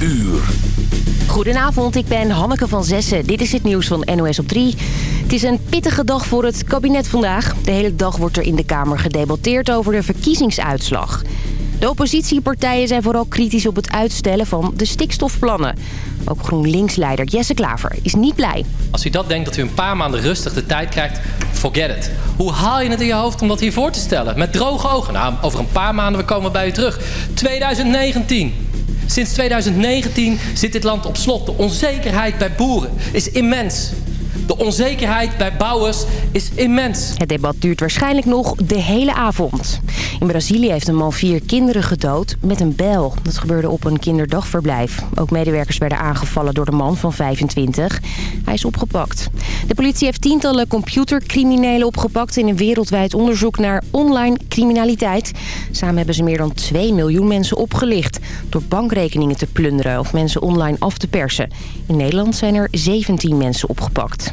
uur. Goedenavond, ik ben Hanneke van Zessen. Dit is het nieuws van NOS op 3. Het is een pittige dag voor het kabinet vandaag. De hele dag wordt er in de Kamer gedebatteerd over de verkiezingsuitslag. De oppositiepartijen zijn vooral kritisch op het uitstellen van de stikstofplannen. Ook GroenLinks-leider Jesse Klaver is niet blij. Als u dat denkt dat u een paar maanden rustig de tijd krijgt, forget it. Hoe haal je het in je hoofd om dat hier voor te stellen? Met droge ogen. Nou, over een paar maanden we komen bij u terug. 2019. Sinds 2019 zit dit land op slot. De onzekerheid bij boeren is immens. De onzekerheid bij bouwers is immens. Het debat duurt waarschijnlijk nog de hele avond. In Brazilië heeft een man vier kinderen gedood met een bel. Dat gebeurde op een kinderdagverblijf. Ook medewerkers werden aangevallen door de man van 25. Hij is opgepakt. De politie heeft tientallen computercriminelen opgepakt... in een wereldwijd onderzoek naar online criminaliteit. Samen hebben ze meer dan 2 miljoen mensen opgelicht... door bankrekeningen te plunderen of mensen online af te persen. In Nederland zijn er 17 mensen opgepakt.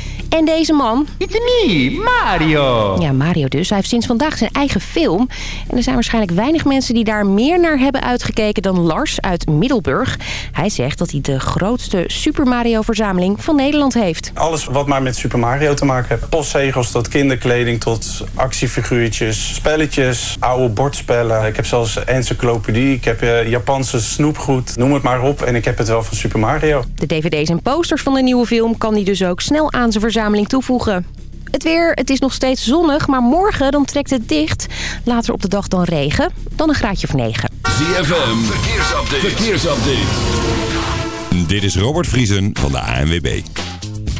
En deze man... It's me, Mario. Ja, Mario dus. Hij heeft sinds vandaag zijn eigen film. En er zijn waarschijnlijk weinig mensen die daar meer naar hebben uitgekeken dan Lars uit Middelburg. Hij zegt dat hij de grootste Super Mario verzameling van Nederland heeft. Alles wat maar met Super Mario te maken heeft. Postzegels tot kinderkleding, tot actiefiguurtjes, spelletjes, oude bordspellen. Ik heb zelfs encyclopedie, ik heb eh, Japanse snoepgoed, noem het maar op. En ik heb het wel van Super Mario. De dvd's en posters van de nieuwe film kan hij dus ook snel aan zijn verzameling toevoegen. Het weer, het is nog steeds zonnig, maar morgen dan trekt het dicht. Later op de dag dan regen, dan een graadje of 9. ZFM, verkeersupdate. verkeersupdate. Dit is Robert Vriesen van de ANWB.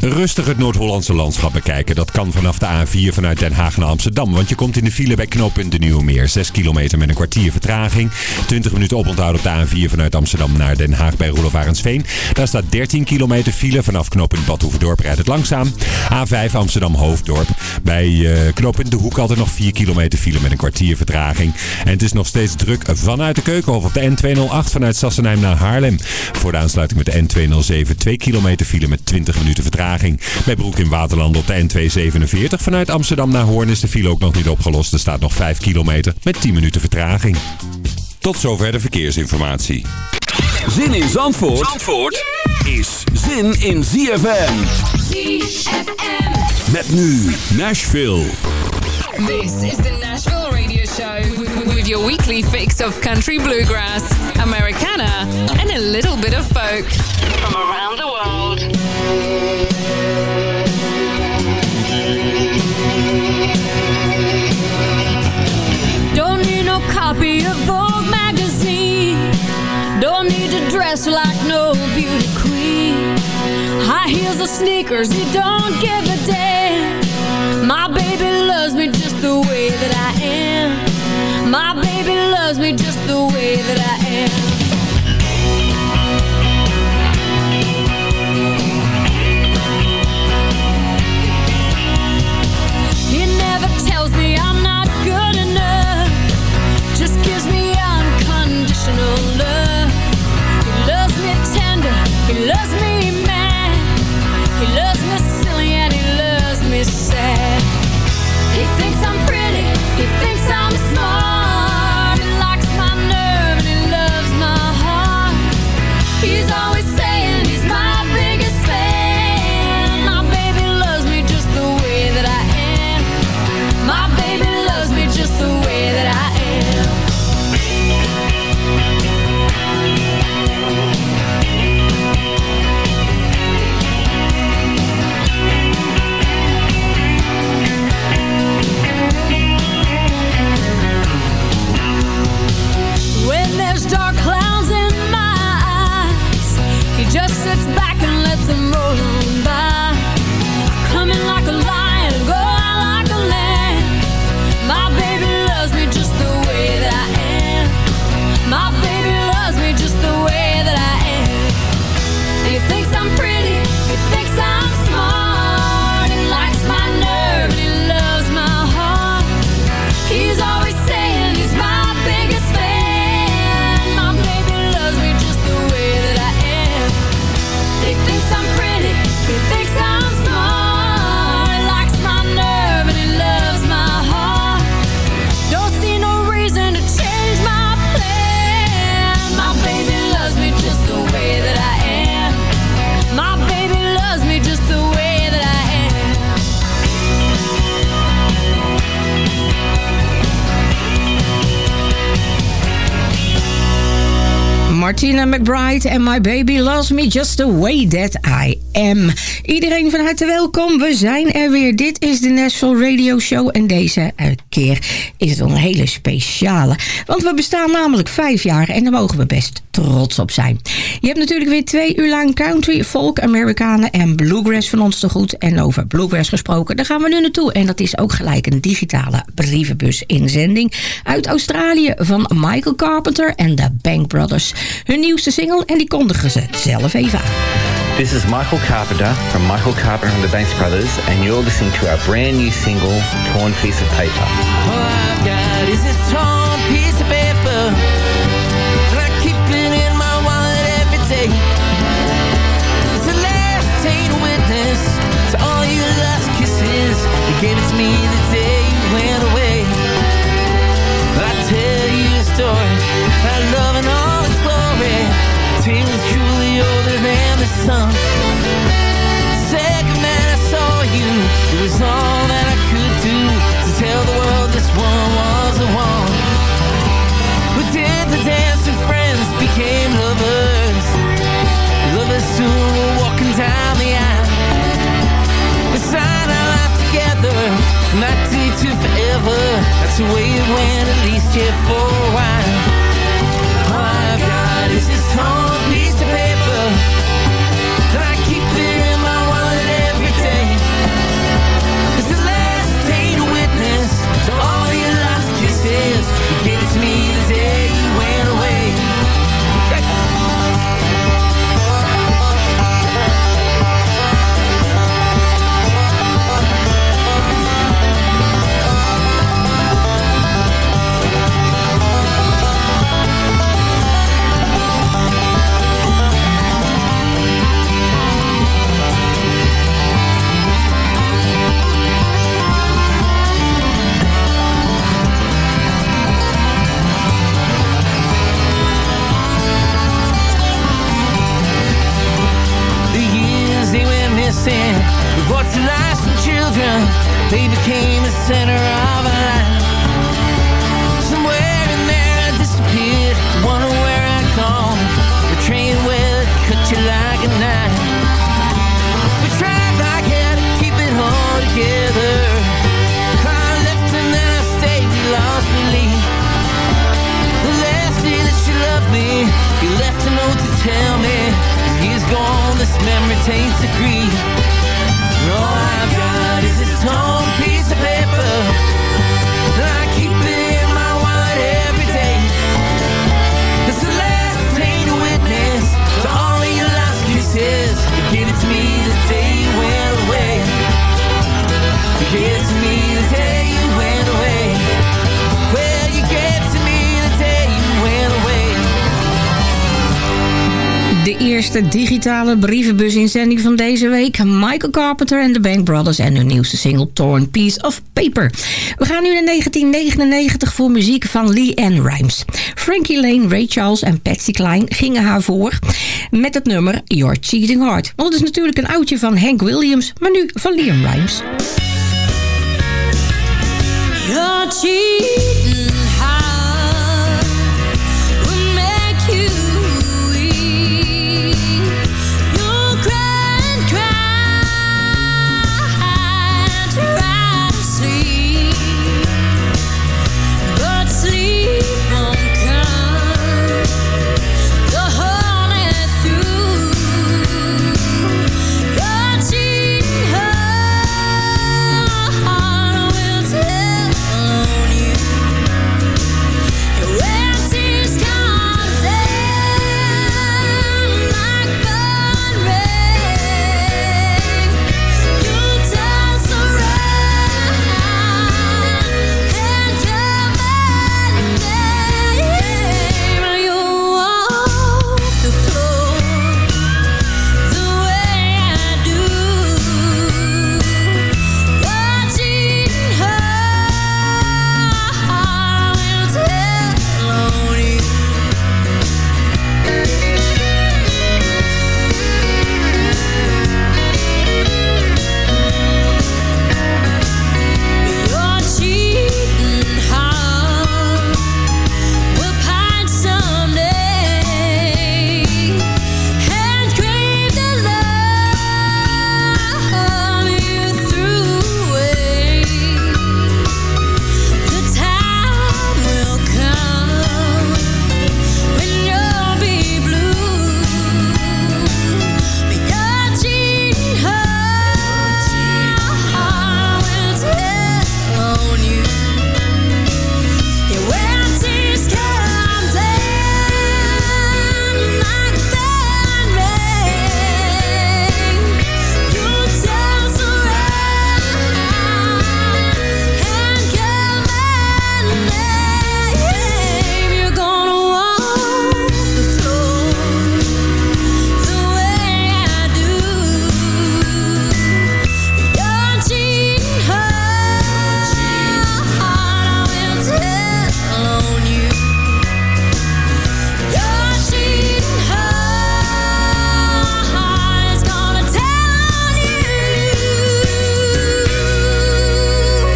Rustig het Noord-Hollandse landschap bekijken. Dat kan vanaf de A4 vanuit Den Haag naar Amsterdam. Want je komt in de file bij knooppunt de Nieuwe Meer. 6 kilometer met een kwartier vertraging. 20 minuten oponthoud op de A4 vanuit Amsterdam naar Den Haag bij Roelof Arendsveen. Daar staat 13 kilometer file. Vanaf knooppunt Badhoevedorp rijdt het langzaam. A5 Amsterdam Hoofddorp. Bij uh, knooppunt De Hoek altijd nog 4 kilometer file met een kwartier vertraging. En het is nog steeds druk vanuit de Keukenhof op de N208 vanuit Sassenheim naar Haarlem. Voor de aansluiting met de N207 2 kilometer file met 20 minuten vertraging. Bij Broek in Waterland op de N247 vanuit Amsterdam naar Hoorn is de file ook nog niet opgelost. Er staat nog 5 kilometer met 10 minuten vertraging. Tot zover de verkeersinformatie. Zin in Zandvoort, Zandvoort is zin in ZFM. ZFM. Met nu Nashville. This is the Nashville Radio Show with your weekly fix of country bluegrass, Americana, and a little bit of folk from around the world. Don't need no copy of Vogue magazine. Need to dress like no beauty queen. High heels or sneakers, you don't give a damn. My baby loves me just the way that I am. My baby loves me just the way that I am. Lass me. Martina McBride en My Baby Loves Me Just the Way That I Am. Iedereen van harte welkom. We zijn er weer. Dit is de Nashville Radio Show. En deze keer is het een hele speciale. Want we bestaan namelijk vijf jaar en daar mogen we best trots op zijn. Je hebt natuurlijk weer twee uur lang country, folk, Amerikanen en bluegrass van ons te goed. En over bluegrass gesproken, daar gaan we nu naartoe. En dat is ook gelijk een digitale brievenbus inzending uit Australië van Michael Carpenter en de Bank Brothers. Hun nieuwste single en die kondigen ze zelf even aan. This is Michael Carpenter from Michael Carpenter and the Banks Brothers, and you're listening to our brand new single, Torn Piece of Paper. Together from that day to forever. That's the way it went, at least yeah for a while. Missing We brought to life some children They became the center of our life. Somewhere in there I disappeared. Wonder where I'd gone The train it cut you like a knife. We tried like hell to keep it all together. I left and then I stayed We lost belief. The last day that you loved me You left a note to tell me. Years gone, this memory taints De eerste digitale brievenbus-inzending van deze week. Michael Carpenter en de Bank Brothers en hun nieuwste single Torn Piece of Paper. We gaan nu naar 1999 voor muziek van Lee Ann Rimes. Frankie Lane, Ray Charles en Patsy Cline gingen haar voor met het nummer Your Cheating Heart. Want is natuurlijk een oudje van Hank Williams, maar nu van Lee Ann Rimes. Cheating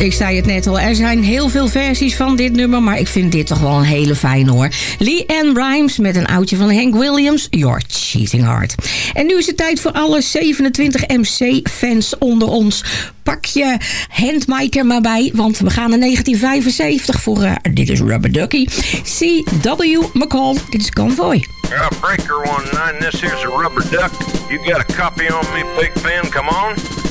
ik zei het net al, er zijn heel veel versies van dit nummer... maar ik vind dit toch wel een hele fijne hoor. Lee Ann Rimes met een oudje van Hank Williams, Your Cheating Heart. En nu is het tijd voor alle 27 MC-fans onder ons. Pak je handmic er maar bij, want we gaan naar 1975 voor... Uh, dit is Rubber Ducky. C.W. McCall, dit is Convoy. Breaker 19, this here's rubber duck. You got a copy on me, Big Ben, come on.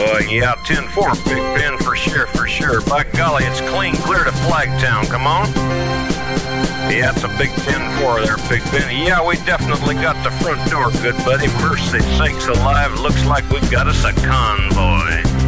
Uh, yeah, 10-4, Big Ben, for sure, for sure. By golly, it's clean clear to Flagtown, come on. Yeah, it's a big 10-4 there, Big Ben. Yeah, we definitely got the front door, good buddy. Mercy sakes alive, looks like we've got us a convoy.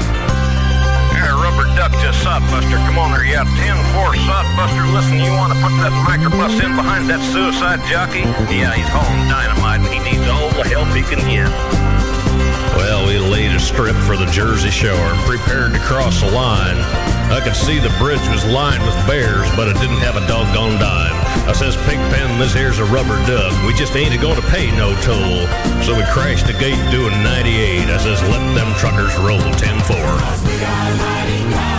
duck to Sodbuster. Come on there, yeah, 10-4 Sodbuster. Listen, you want to put that microbus in behind that suicide jockey? Yeah, he's hauling dynamite and he needs all the help he can get. Well, we laid a strip for the Jersey Shore and prepared to cross the line. I could see the bridge was lined with bears, but it didn't have a doggone dime. I says, Pigpen, this here's a rubber duck. We just ain't to pay no toll. So we crashed the gate doing 98. I says, let them truckers roll 10-4.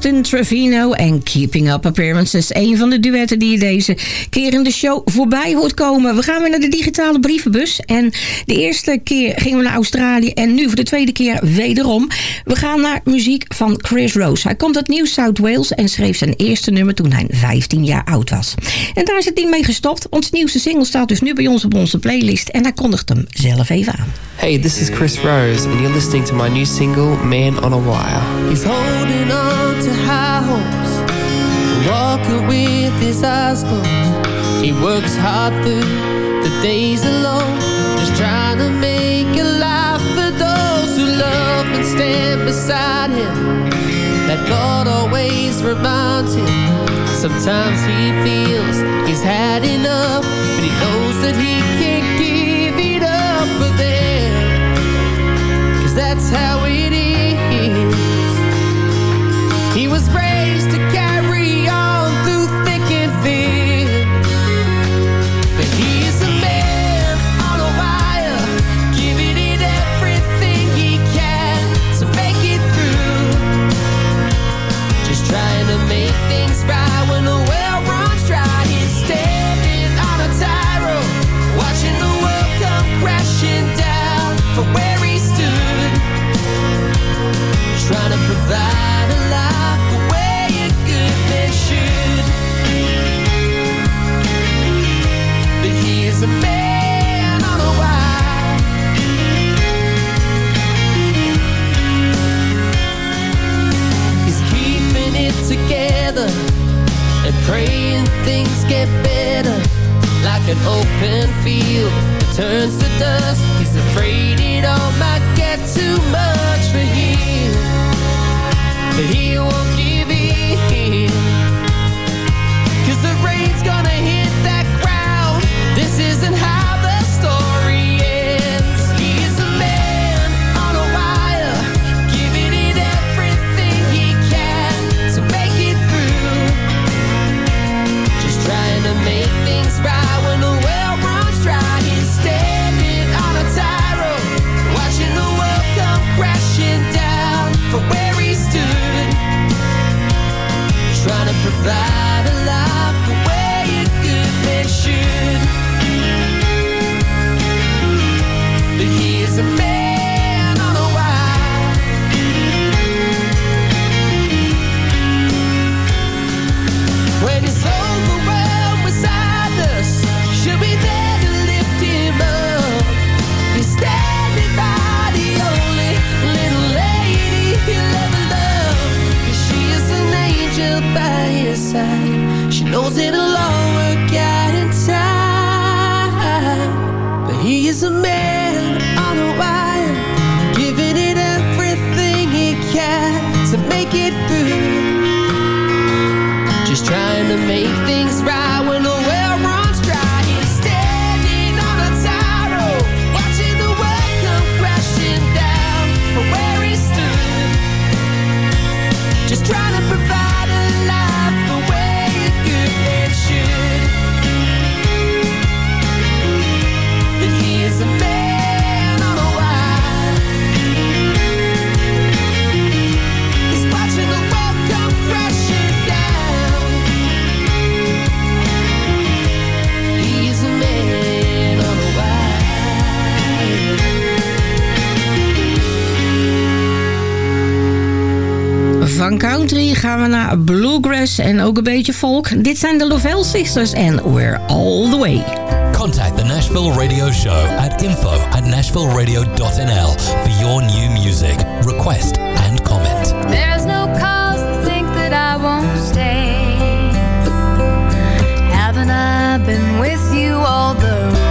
Justin Trevino en Keeping Up Appearances. Een van de duetten die je deze keer in de show voorbij hoort komen. We gaan weer naar de digitale brievenbus. En de eerste keer gingen we naar Australië en nu voor de tweede keer wederom. We gaan naar muziek van Chris Rose. Hij komt uit New South Wales en schreef zijn eerste nummer toen hij 15 jaar oud was. En daar is het niet mee gestopt. Ons nieuwste single staat dus nu bij ons op onze playlist en hij kondigt hem zelf even aan. Hey, this is Chris Rose, and you're listening to my new single, Man on a Wire. He's holding on to high hopes, walking with his eyes closed. He works hard through the days alone, just trying to make a life for those who love and stand beside him. That God always reminds him. Sometimes he feels he's had enough, but he knows that he can't give ook een beetje folk. Dit zijn de Lovell Sisters en We're All The Way. Contact the Nashville Radio Show at info at nashvilleradio.nl for your new music, request, and comment. There's no cause to think that I won't stay. Haven't I been with you all the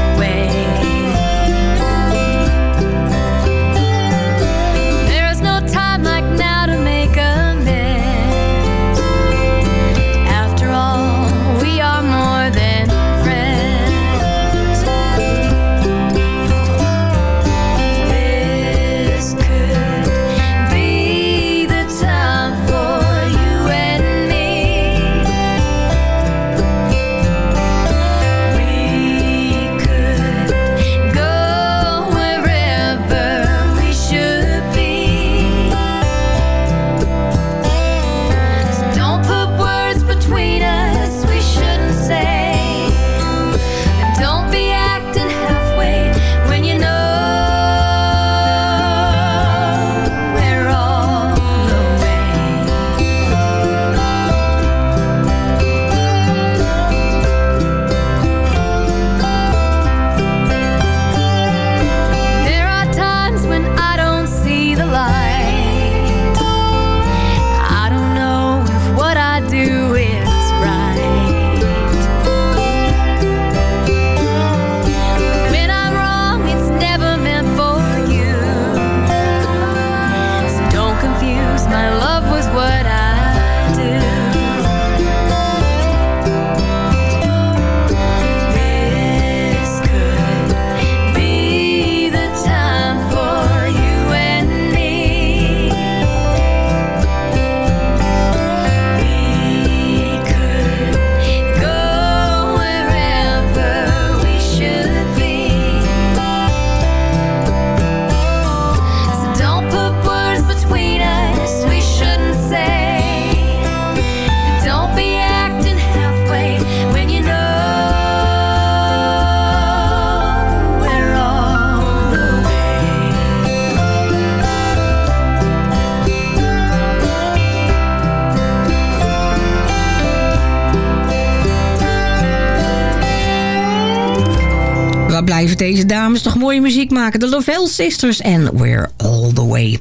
muziek maken. De Lovell Sisters en We're All The Way.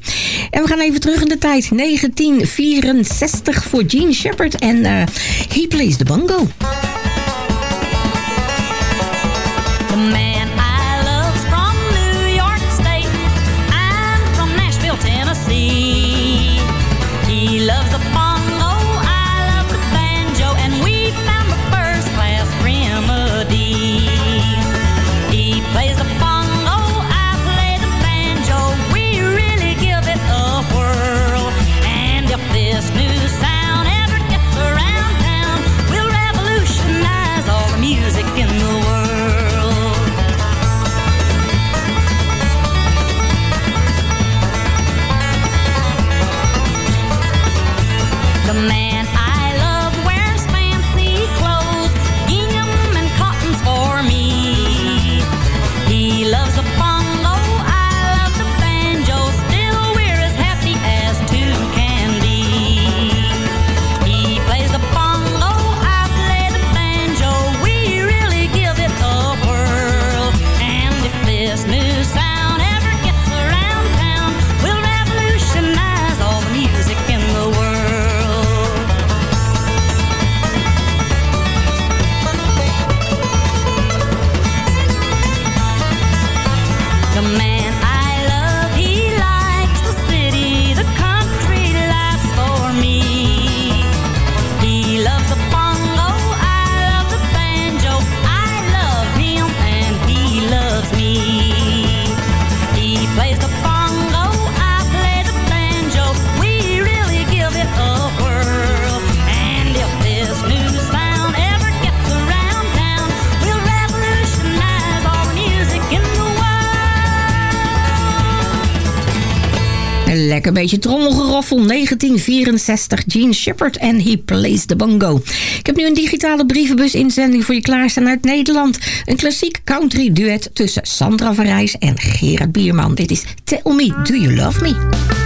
En we gaan even terug in de tijd. 1964 voor Gene Shepard en uh, He Plays The Bongo. Lekker beetje trommelgeroffel. 1964, Gene Shepard en He Plays the Bongo. Ik heb nu een digitale brievenbus-inzending voor je klaarstaan uit Nederland. Een klassiek country duet tussen Sandra Verrijs en Gerard Bierman. Dit is Tell Me, Do You Love Me?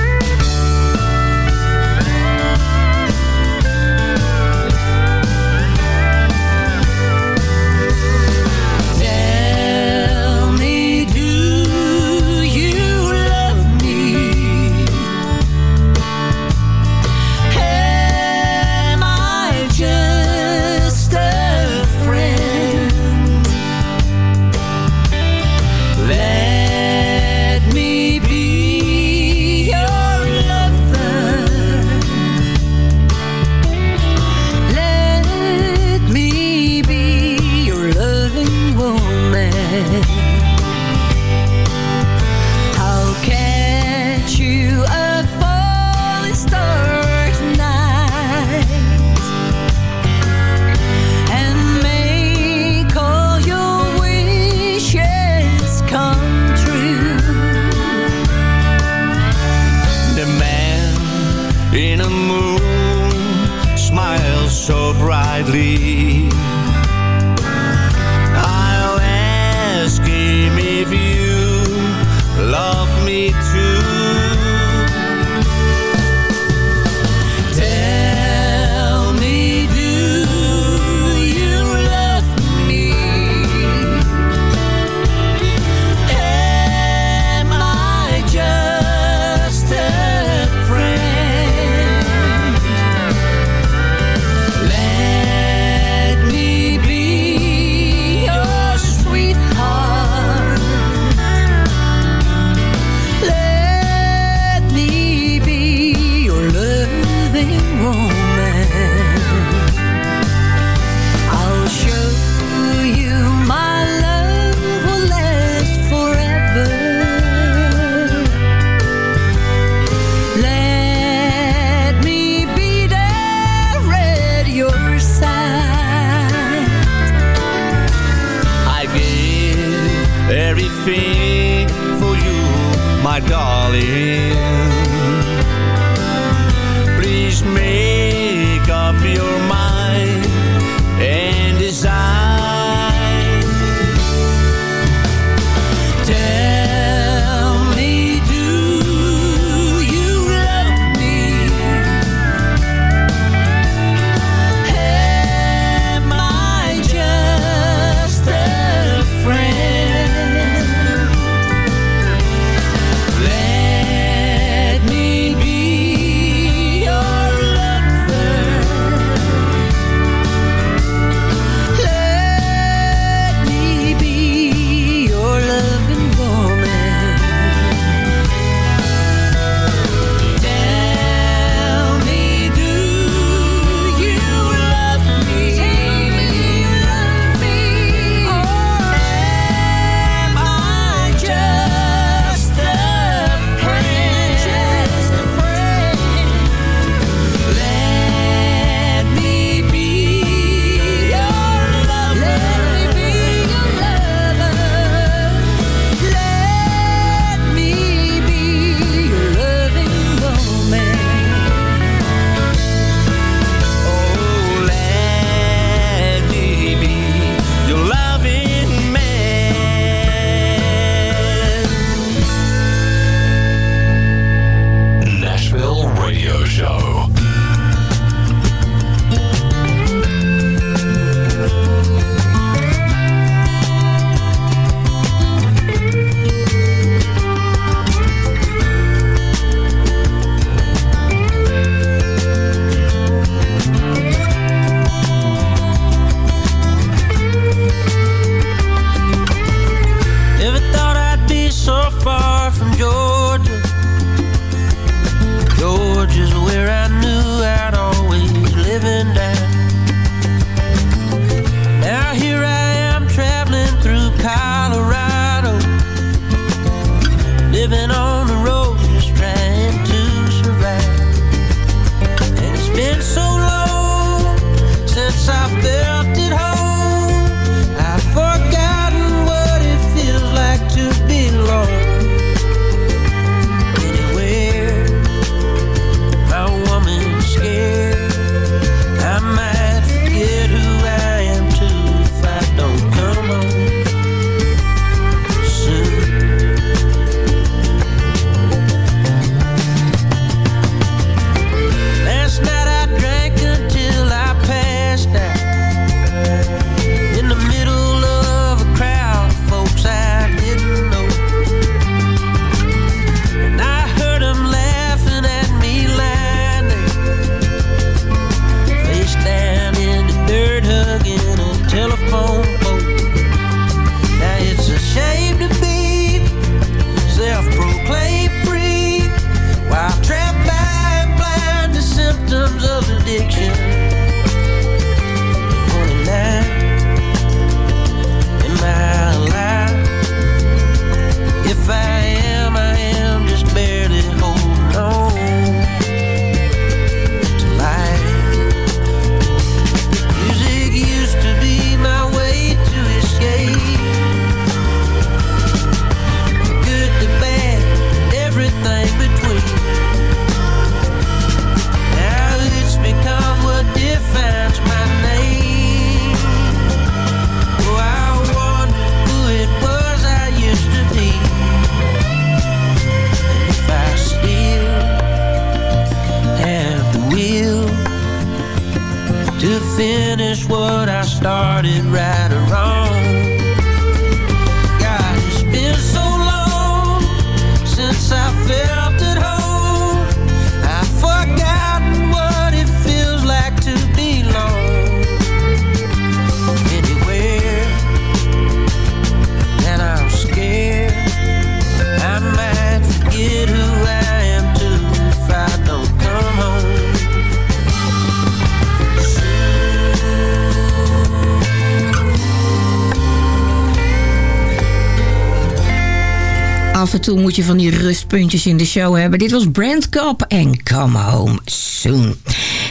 Je van die rustpuntjes in de show hebben. Dit was Brand Cobb en Come Home Soon.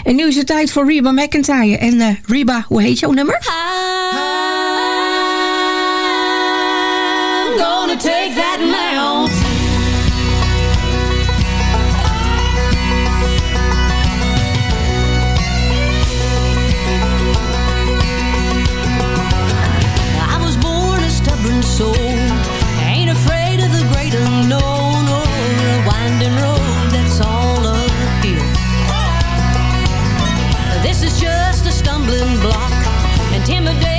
En nu is het tijd voor Reba McIntyre. En eh, Reba, hoe heet jouw nummer? I'm gonna take that. block, intimidate.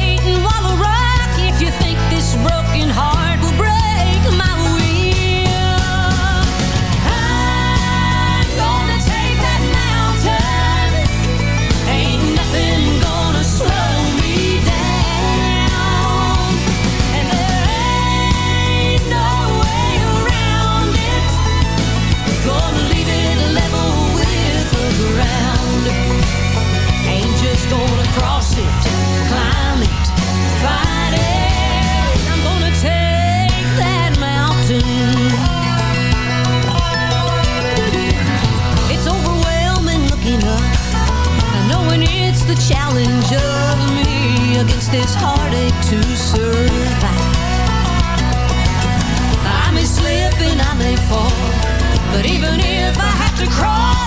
This heartache to survive. I may slip and I may fall, but even if I have to crawl,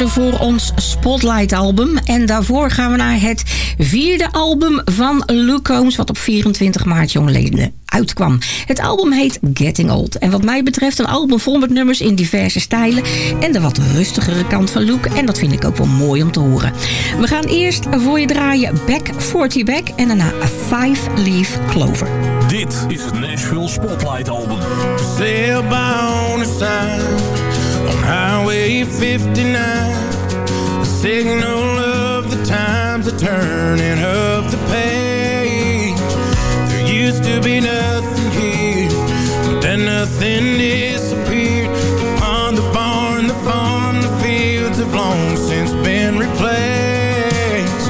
voor ons Spotlight album. En daarvoor gaan we naar het vierde album van Luke Combs... wat op 24 maart jongeleden uitkwam. Het album heet Getting Old. En wat mij betreft een album vol met nummers in diverse stijlen... en de wat rustigere kant van Luke. En dat vind ik ook wel mooi om te horen. We gaan eerst voor je draaien Back 40 Back... en daarna A Five Leaf Clover. Dit is het Nashville Spotlight Album. Sail by on a sign on Highway 59. The signal of the times, the turning of the page. There used to be nothing here, but then nothing disappeared. Pond, the barn, the farm, the fields have long since been replaced.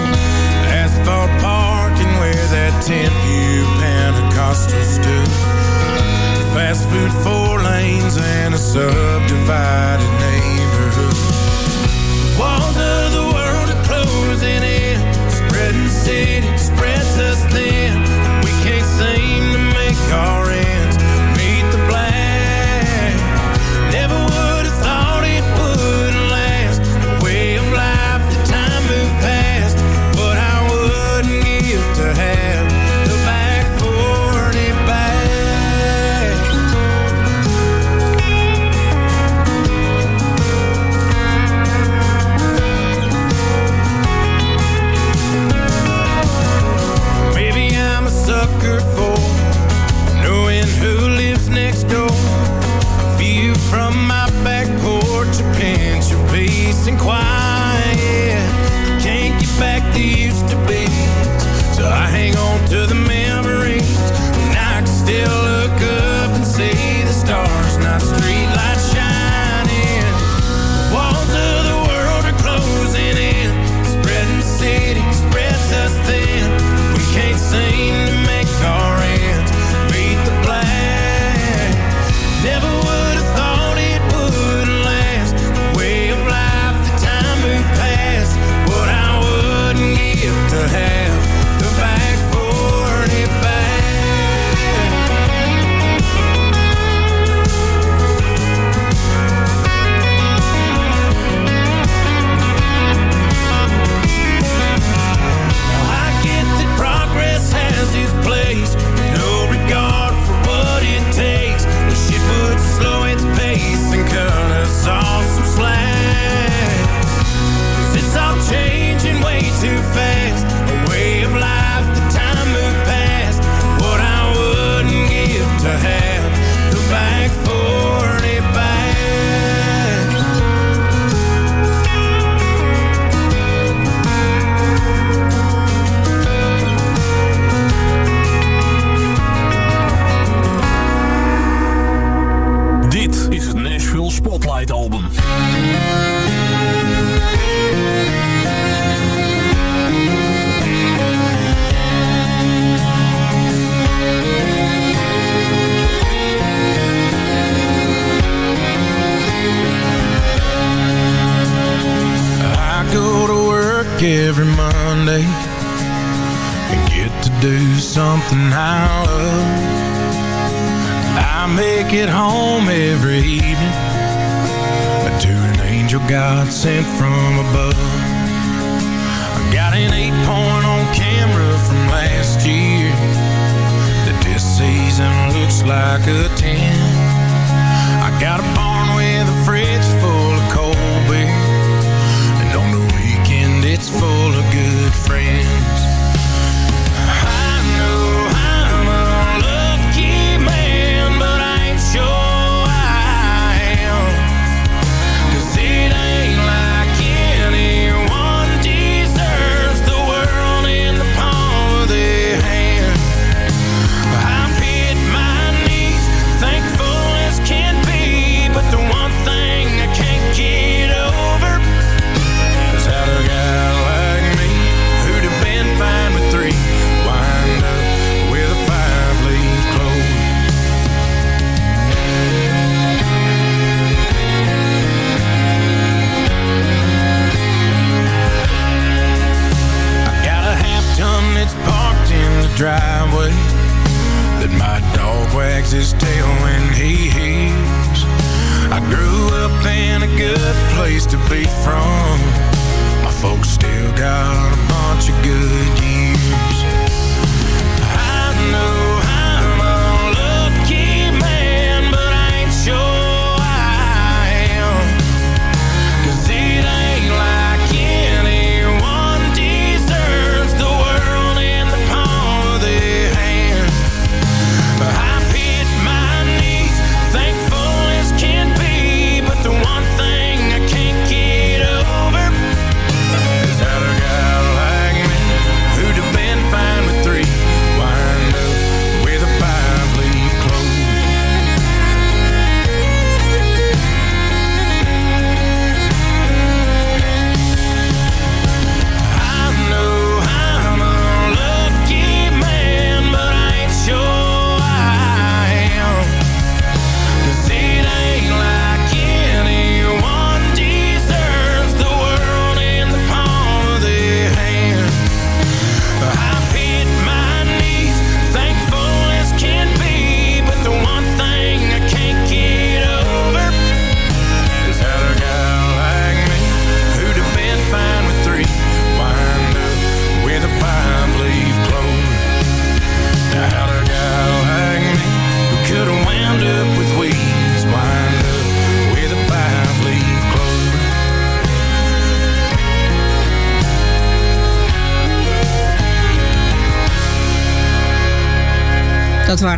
Asphalt parking where that 10-pew Pentecostal stood. Fast food, four and a subdivided name.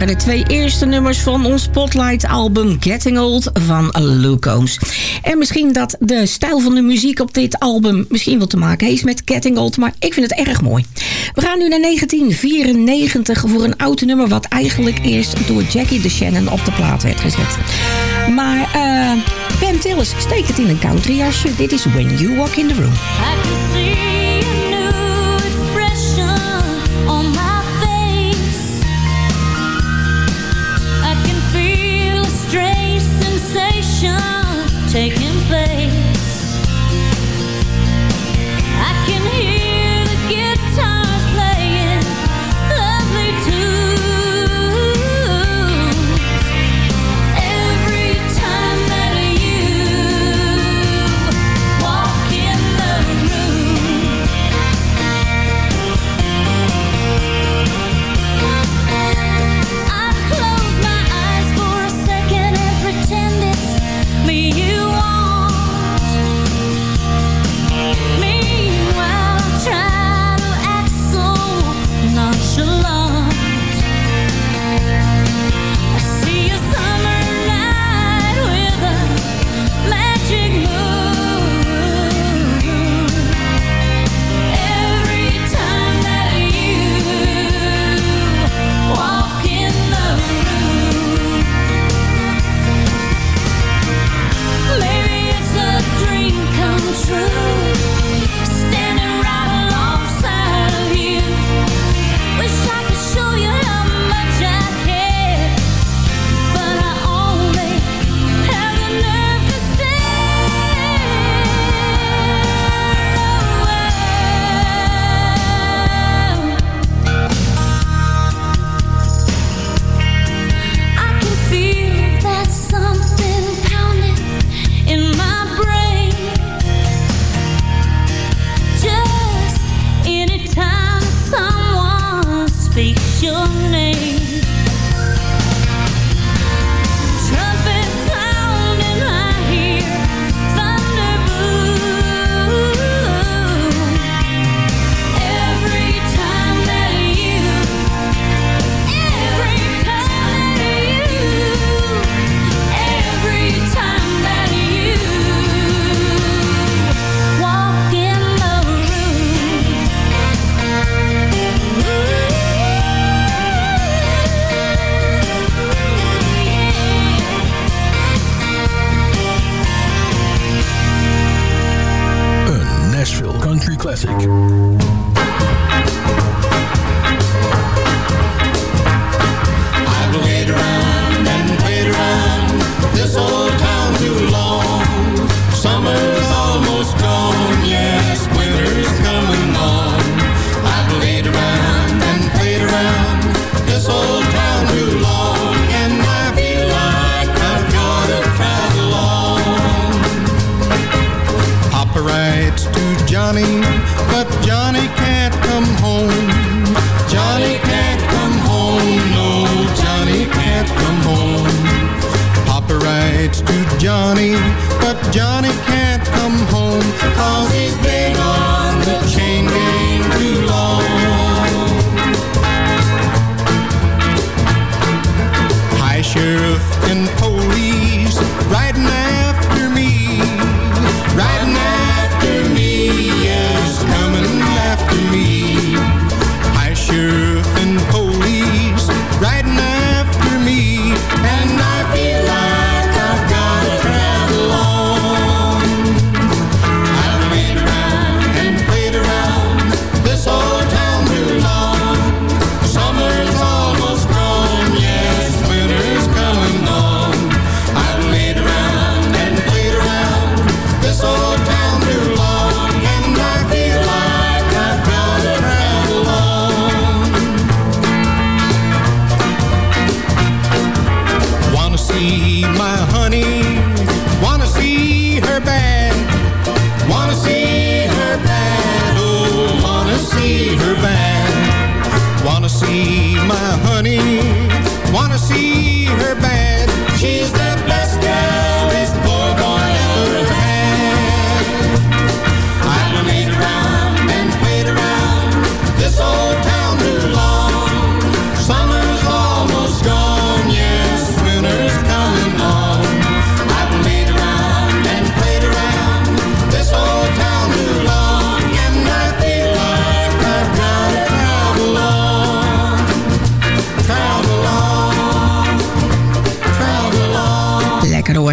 de twee eerste nummers van ons Spotlight-album Getting Old van Luke En misschien dat de stijl van de muziek op dit album misschien wel te maken heeft met Getting Old, maar ik vind het erg mooi. We gaan nu naar 1994 voor een oud nummer wat eigenlijk eerst door Jackie de Shannon op de plaat werd gezet. Maar eh, uh, Ben Tillis, steek het in een countryjasje. Dit is When You Walk in the Room.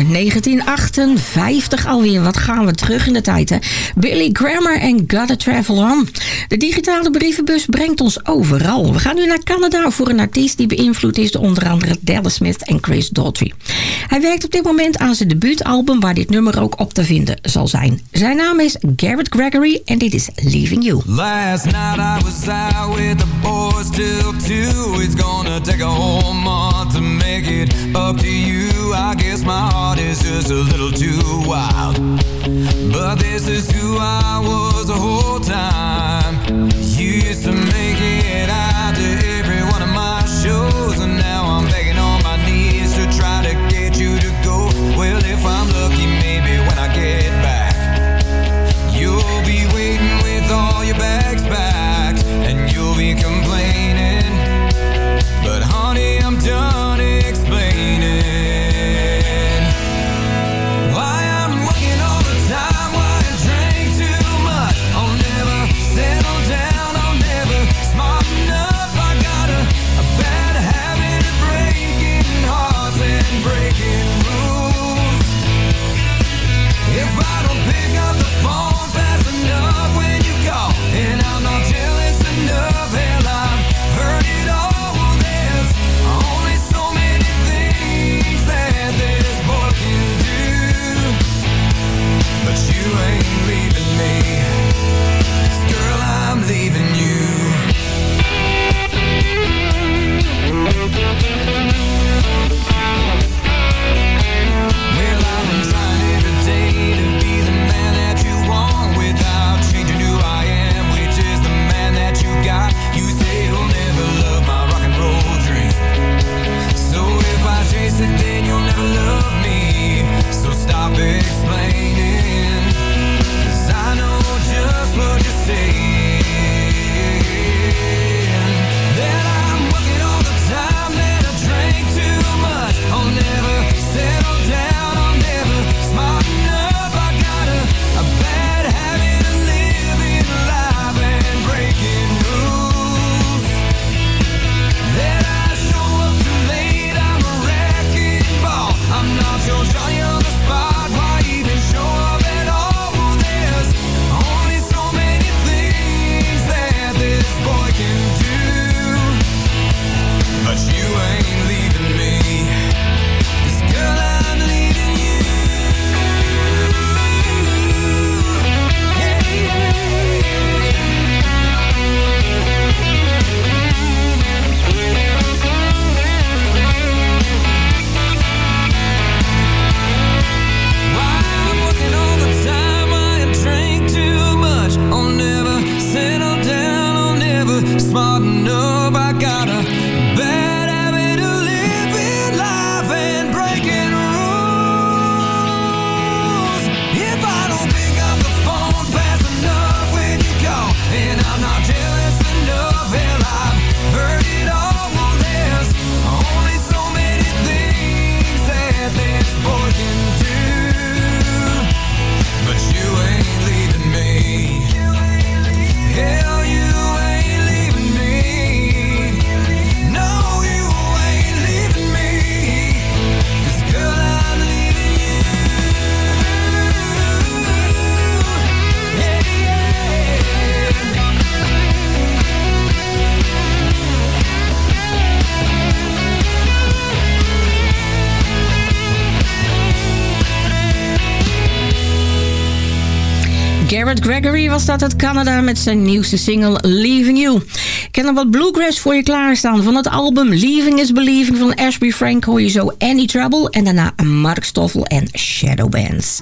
1958 alweer. Wat gaan we terug in de tijd, hè? Billy Grammer en Gotta Travel On. De digitale brievenbus brengt ons overal. We gaan nu naar Canada voor een artiest die beïnvloed is door onder andere Dallas Smith en Chris Daughtry. Hij werkt op dit moment aan zijn debuutalbum waar dit nummer ook op te vinden zal zijn. Zijn naam is Garrett Gregory en dit is Leaving You. Last night I was out with the boys till two. It's gonna take a whole month to make it up to you. I guess my heart heart is just a little too wild. But this is who I was the whole time. You used to make Gregory was dat uit Canada met zijn nieuwste single Leaving You. Ik heb nog wat bluegrass voor je klaarstaan. Van het album Leaving is Believing van Ashby Frank hoor je zo Any Trouble... en daarna Mark Stoffel en Shadow Bands.